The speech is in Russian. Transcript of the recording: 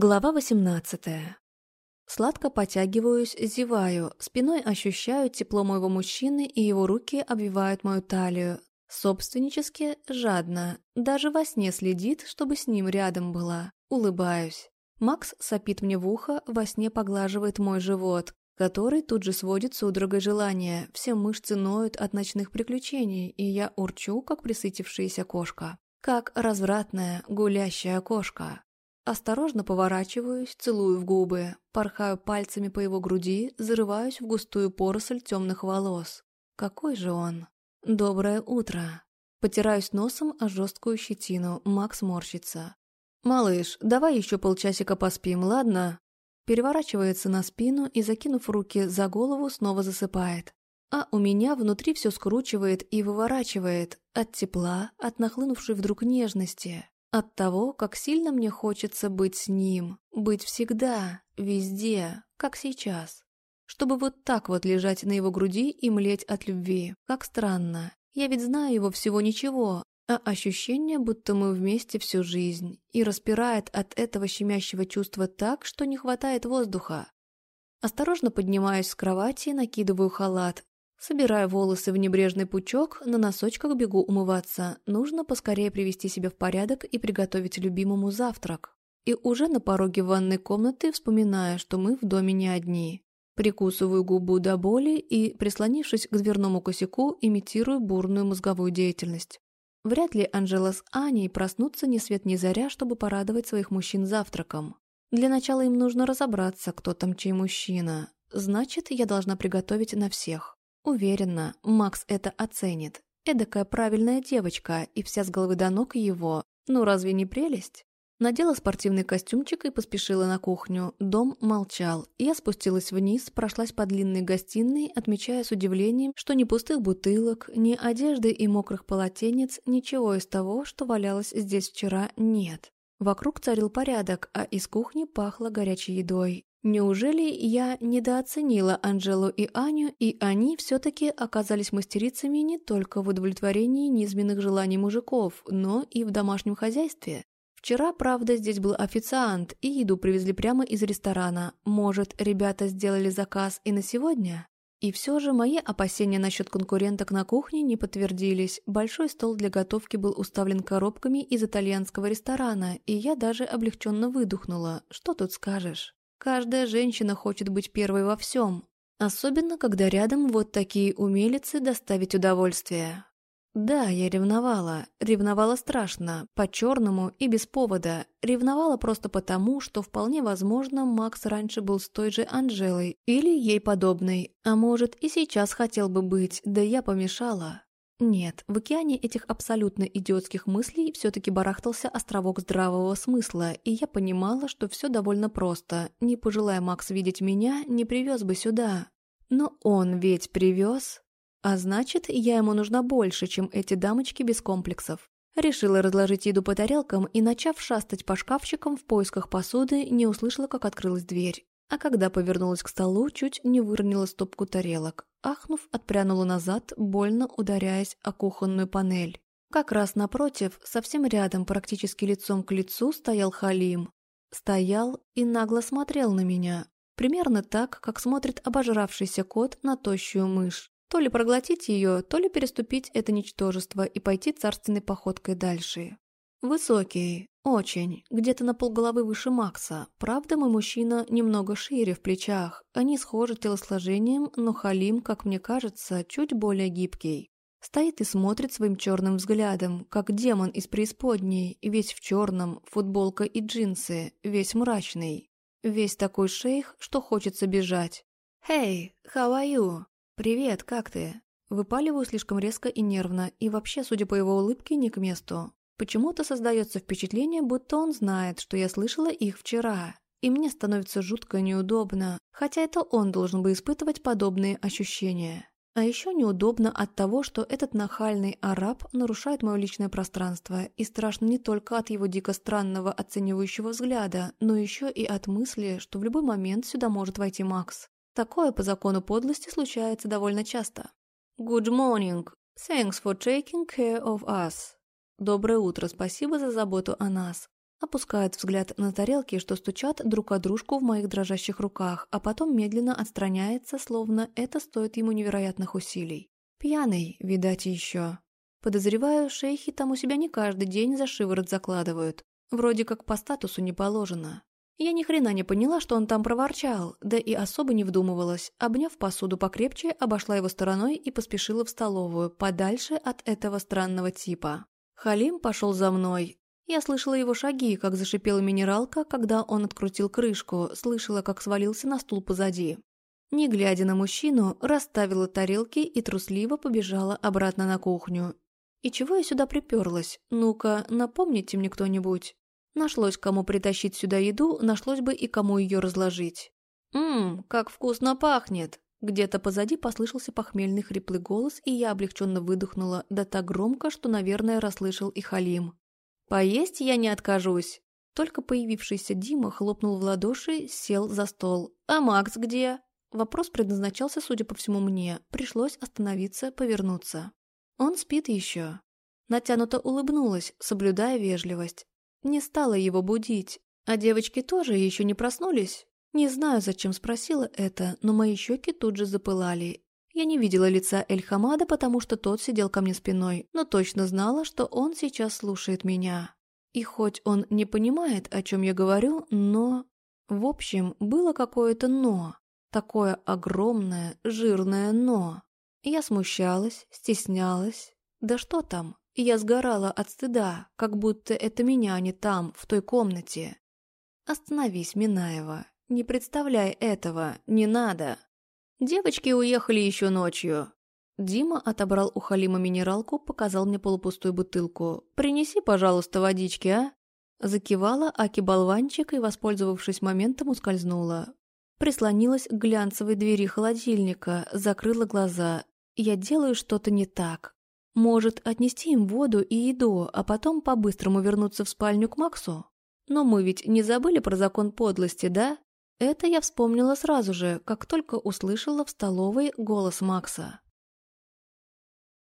Глава 18. Сладко потягиваюсь, зеваю, спиной ощущаю тепло моего мужчины, и его руки обвивают мою талию. Собственнически, жадно, даже во сне следит, чтобы с ним рядом была. Улыбаюсь. Макс сопит мне в ухо, во сне поглаживает мой живот, который тут же сводит судорогой желания, все мышцы ноют от ночных приключений, и я урчу, как присытившаяся кошка. Как развратная, гулящая кошка. Осторожно поворачиваюсь, целую в губы, порхаю пальцами по его груди, зарываюсь в густую поросль темных волос. Какой же он? Доброе утро. Потираюсь носом о жесткую щетину, Макс морщится. «Малыш, давай еще полчасика поспим, ладно?» Переворачивается на спину и, закинув руки за голову, снова засыпает. А у меня внутри все скручивает и выворачивает от тепла, от нахлынувшей вдруг нежности. От того, как сильно мне хочется быть с ним, быть всегда, везде, как сейчас. Чтобы вот так вот лежать на его груди и млеть от любви. Как странно. Я ведь знаю его всего ничего, а ощущение, будто мы вместе всю жизнь, и распирает от этого щемящего чувства так, что не хватает воздуха. Осторожно поднимаюсь с кровати и накидываю халат, Собираю волосы в небрежный пучок, на носочках бегу умываться. Нужно поскорее привести себя в порядок и приготовить любимому завтрак. И уже на пороге ванной комнаты вспоминаю, что мы в доме не одни. Прикусываю губу до боли и, прислонившись к дверному косяку, имитирую бурную мозговую деятельность. Вряд ли Анжела с Аней проснутся ни свет ни заря, чтобы порадовать своих мужчин завтраком. Для начала им нужно разобраться, кто там чей мужчина. Значит, я должна приготовить на всех. Уверена, Макс это оценит. Эдакая правильная девочка, и вся с головы до ног его. Ну разве не прелесть? Надела спортивный костюмчик и поспешила на кухню. Дом молчал. Я спустилась вниз, прошлась по длинной гостиной, отмечая с удивлением, что ни пустых бутылок, ни одежды и мокрых полотенец, ничего из того, что валялось здесь вчера, нет. Вокруг царил порядок, а из кухни пахло горячей едой. Неужели я недооценила Анжелу и Аню, и они все-таки оказались мастерицами не только в удовлетворении низменных желаний мужиков, но и в домашнем хозяйстве? Вчера, правда, здесь был официант, и еду привезли прямо из ресторана. Может, ребята сделали заказ и на сегодня? И все же мои опасения насчет конкуренток на кухне не подтвердились. Большой стол для готовки был уставлен коробками из итальянского ресторана, и я даже облегченно выдохнула. Что тут скажешь? Каждая женщина хочет быть первой во всем, особенно когда рядом вот такие умелицы доставить удовольствие. Да, я ревновала, ревновала страшно, по-черному и без повода, ревновала просто потому, что вполне возможно Макс раньше был с той же Анжелой или ей подобной, а может и сейчас хотел бы быть, да я помешала. Нет, в океане этих абсолютно идиотских мыслей все-таки барахтался островок здравого смысла, и я понимала, что все довольно просто. Не пожелая Макс видеть меня, не привез бы сюда. Но он ведь привез. А значит, я ему нужна больше, чем эти дамочки без комплексов. Решила разложить еду по тарелкам и, начав шастать по шкафчикам в поисках посуды, не услышала, как открылась дверь. А когда повернулась к столу, чуть не выронила стопку тарелок. Ахнув, отпрянула назад, больно ударяясь о кухонную панель. Как раз напротив, совсем рядом, практически лицом к лицу, стоял Халим. Стоял и нагло смотрел на меня. Примерно так, как смотрит обожравшийся кот на тощую мышь. То ли проглотить ее, то ли переступить это ничтожество и пойти царственной походкой дальше. Высокий, очень, где-то на полголовы выше Макса. Правда, мой мужчина немного шире в плечах. Они схожи телосложением, но Халим, как мне кажется, чуть более гибкий. Стоит и смотрит своим черным взглядом, как демон из преисподней, весь в черном, футболка и джинсы, весь мрачный. Весь такой шейх, что хочется бежать. «Hey, how are you?» «Привет, как ты?» Выпаливаю слишком резко и нервно, и вообще, судя по его улыбке, не к месту. Почему-то создается впечатление, будто он знает, что я слышала их вчера, и мне становится жутко неудобно, хотя это он должен бы испытывать подобные ощущения. А еще неудобно от того, что этот нахальный араб нарушает мое личное пространство, и страшно не только от его дико странного оценивающего взгляда, но еще и от мысли, что в любой момент сюда может войти Макс. Такое по закону подлости случается довольно часто. Good morning. Thanks for taking care of us. «Доброе утро, спасибо за заботу о нас». Опускает взгляд на тарелки, что стучат друг о дружку в моих дрожащих руках, а потом медленно отстраняется, словно это стоит ему невероятных усилий. Пьяный, видать, еще. Подозреваю, шейхи там у себя не каждый день за шиворот закладывают. Вроде как по статусу не положено. Я ни хрена не поняла, что он там проворчал, да и особо не вдумывалась. Обняв посуду покрепче, обошла его стороной и поспешила в столовую, подальше от этого странного типа. Халим пошел за мной, я слышала его шаги, как зашипела минералка, когда он открутил крышку, слышала, как свалился на стул позади. Не глядя на мужчину, расставила тарелки и трусливо побежала обратно на кухню. И чего я сюда приперлась? Ну-ка, напомните мне кто-нибудь. Нашлось, кому притащить сюда еду, нашлось бы и кому ее разложить. «Ммм, как вкусно пахнет!» Где-то позади послышался похмельный хриплый голос, и я облегченно выдохнула, да так громко, что, наверное, расслышал и Халим. Поесть я не откажусь. Только появившийся Дима хлопнул в ладоши, сел за стол. «А Макс где?» Вопрос предназначался, судя по всему, мне. Пришлось остановиться, повернуться. Он спит еще. Натянуто улыбнулась, соблюдая вежливость. Не стала его будить. А девочки тоже еще не проснулись? Не знаю, зачем спросила это, но мои щеки тут же запылали. Я не видела лица Эль-Хамада, потому что тот сидел ко мне спиной, но точно знала, что он сейчас слушает меня. И хоть он не понимает, о чем я говорю, но... В общем, было какое-то «но». Такое огромное, жирное «но». Я смущалась, стеснялась. Да что там, я сгорала от стыда, как будто это меня а не там, в той комнате. Остановись, Минаева. Не представляй этого, не надо. Девочки уехали еще ночью. Дима отобрал у Халима минералку, показал мне полупустую бутылку. «Принеси, пожалуйста, водички, а?» Закивала Аки-болванчик и, воспользовавшись моментом, ускользнула. Прислонилась к глянцевой двери холодильника, закрыла глаза. «Я делаю что-то не так. Может, отнести им воду и еду, а потом по-быстрому вернуться в спальню к Максу? Но мы ведь не забыли про закон подлости, да?» Это я вспомнила сразу же, как только услышала в столовой голос Макса.